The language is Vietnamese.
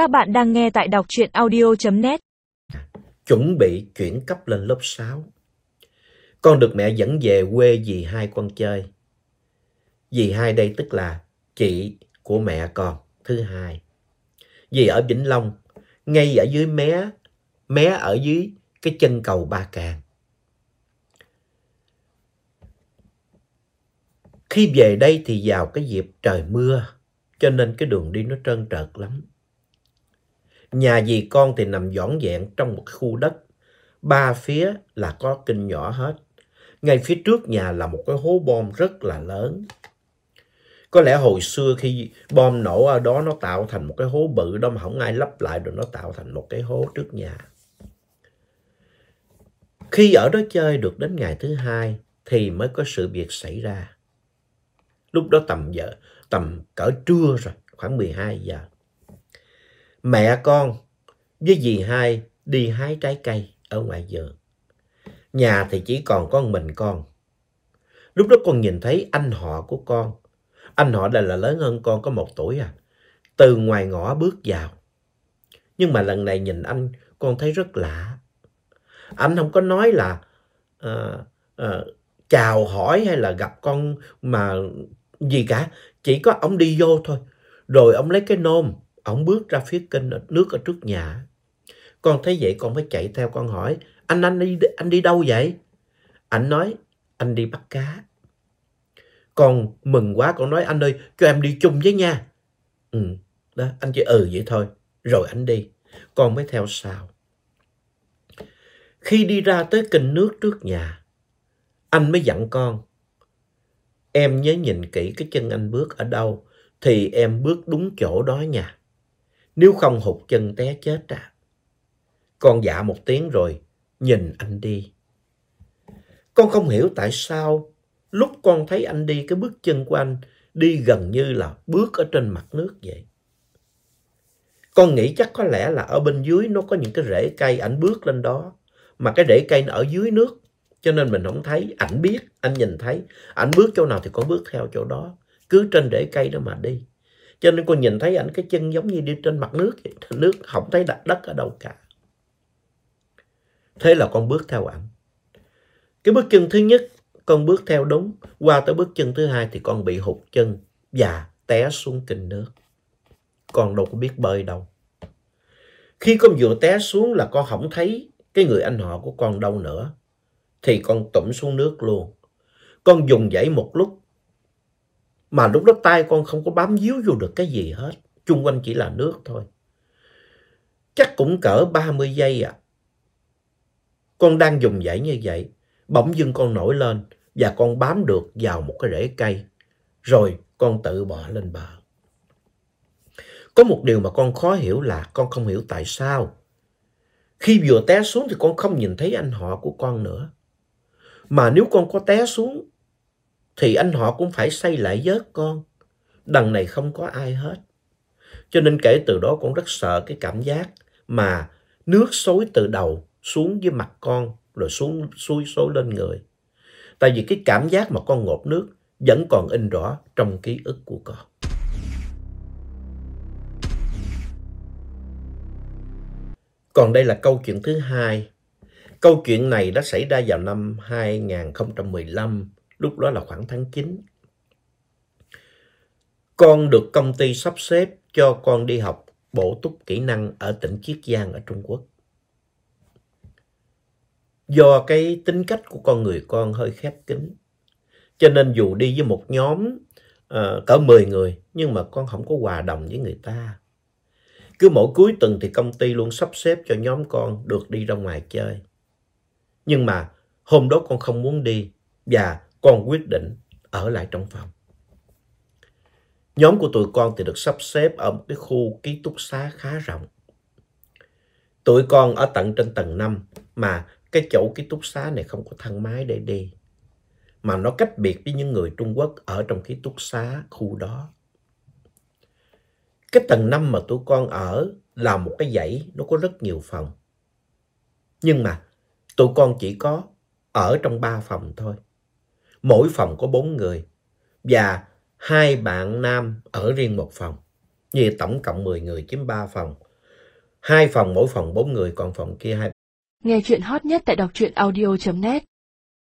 Các bạn đang nghe tại đọc truyện audio.net. Chuẩn bị chuyển cấp lên lớp 6. Con được mẹ dẫn về quê dì hai con chơi. Dì hai đây tức là chị của mẹ con thứ hai. Dì ở Vĩnh Long, ngay ở dưới mé, mé ở dưới cái chân cầu Ba Càng. Khi về đây thì vào cái dịp trời mưa, cho nên cái đường đi nó trơn trợt lắm. Nhà dì con thì nằm dõn dẹn trong một khu đất. Ba phía là có kinh nhỏ hết. Ngay phía trước nhà là một cái hố bom rất là lớn. Có lẽ hồi xưa khi bom nổ ở đó nó tạo thành một cái hố bự đó mà không ai lấp lại rồi nó tạo thành một cái hố trước nhà. Khi ở đó chơi được đến ngày thứ hai thì mới có sự việc xảy ra. Lúc đó tầm giờ, tầm cỡ trưa rồi, khoảng 12 giờ. Mẹ con với dì hai đi hái trái cây ở ngoài vườn. Nhà thì chỉ còn có mình con. Lúc đó con nhìn thấy anh họ của con. Anh họ đây là lớn hơn con có một tuổi à. Từ ngoài ngõ bước vào. Nhưng mà lần này nhìn anh con thấy rất lạ. Anh không có nói là uh, uh, chào hỏi hay là gặp con mà gì cả. Chỉ có ông đi vô thôi. Rồi ông lấy cái nôm Ông bước ra phía kênh nước ở trước nhà. Con thấy vậy con mới chạy theo con hỏi. Anh anh đi anh đi đâu vậy? Anh nói anh đi bắt cá. Con mừng quá con nói anh ơi cho em đi chung với nha. Ừ, đó anh chỉ ừ vậy thôi. Rồi anh đi. Con mới theo sau. Khi đi ra tới kênh nước trước nhà, anh mới dặn con. Em nhớ nhìn kỹ cái chân anh bước ở đâu thì em bước đúng chỗ đó nha. Nếu không hụt chân té chết à. Con dạ một tiếng rồi, nhìn anh đi. Con không hiểu tại sao lúc con thấy anh đi cái bước chân của anh đi gần như là bước ở trên mặt nước vậy. Con nghĩ chắc có lẽ là ở bên dưới nó có những cái rễ cây ảnh bước lên đó. Mà cái rễ cây nó ở dưới nước. Cho nên mình không thấy. Ảnh biết, anh nhìn thấy. Ảnh bước chỗ nào thì con bước theo chỗ đó. Cứ trên rễ cây đó mà đi. Cho nên con nhìn thấy ảnh, cái chân giống như đi trên mặt nước vậy. Nước không thấy đặt đất ở đâu cả. Thế là con bước theo ảnh. Cái bước chân thứ nhất, con bước theo đúng. Qua tới bước chân thứ hai thì con bị hụt chân và té xuống kình nước. Con đâu có biết bơi đâu. Khi con vừa té xuống là con không thấy cái người anh họ của con đâu nữa. Thì con tụm xuống nước luôn. Con dùng dãy một lúc mà lúc đó tay con không có bám víu vô được cái gì hết. chung quanh chỉ là nước thôi. Chắc cũng cỡ 30 giây à. Con đang dùng dãy như vậy. Bỗng dưng con nổi lên và con bám được vào một cái rễ cây. Rồi con tự bò lên bờ. Có một điều mà con khó hiểu là con không hiểu tại sao. Khi vừa té xuống thì con không nhìn thấy anh họ của con nữa. Mà nếu con có té xuống thì anh họ cũng phải xây lại vớt con. Đằng này không có ai hết. Cho nên kể từ đó con rất sợ cái cảm giác mà nước xối từ đầu xuống với mặt con rồi xuống xuôi xối lên người. Tại vì cái cảm giác mà con ngộp nước vẫn còn in rõ trong ký ức của con. Còn đây là câu chuyện thứ hai. Câu chuyện này đã xảy ra vào năm 2015 lúc đó là khoảng tháng 9. Con được công ty sắp xếp cho con đi học bổ túc kỹ năng ở tỉnh Chiết Giang ở Trung Quốc. Do cái tính cách của con người con hơi khép kín, cho nên dù đi với một nhóm uh, cỡ 10 người, nhưng mà con không có hòa đồng với người ta. Cứ mỗi cuối tuần thì công ty luôn sắp xếp cho nhóm con được đi ra ngoài chơi. Nhưng mà hôm đó con không muốn đi và con quyết định ở lại trong phòng. Nhóm của tụi con thì được sắp xếp ở một cái khu ký túc xá khá rộng. Tụi con ở tận trên tầng 5 mà cái chỗ ký túc xá này không có thang máy để đi. Mà nó cách biệt với những người Trung Quốc ở trong ký túc xá khu đó. Cái tầng 5 mà tụi con ở là một cái dãy, nó có rất nhiều phòng. Nhưng mà tụi con chỉ có ở trong ba phòng thôi. Mỗi phòng có bốn người và hai bạn nam ở riêng một phòng. Như tổng cộng 10 người chiếm 3 phòng. hai phòng mỗi phòng bốn người, còn phòng kia hai Nghe chuyện hot nhất tại đọc truyện audio.net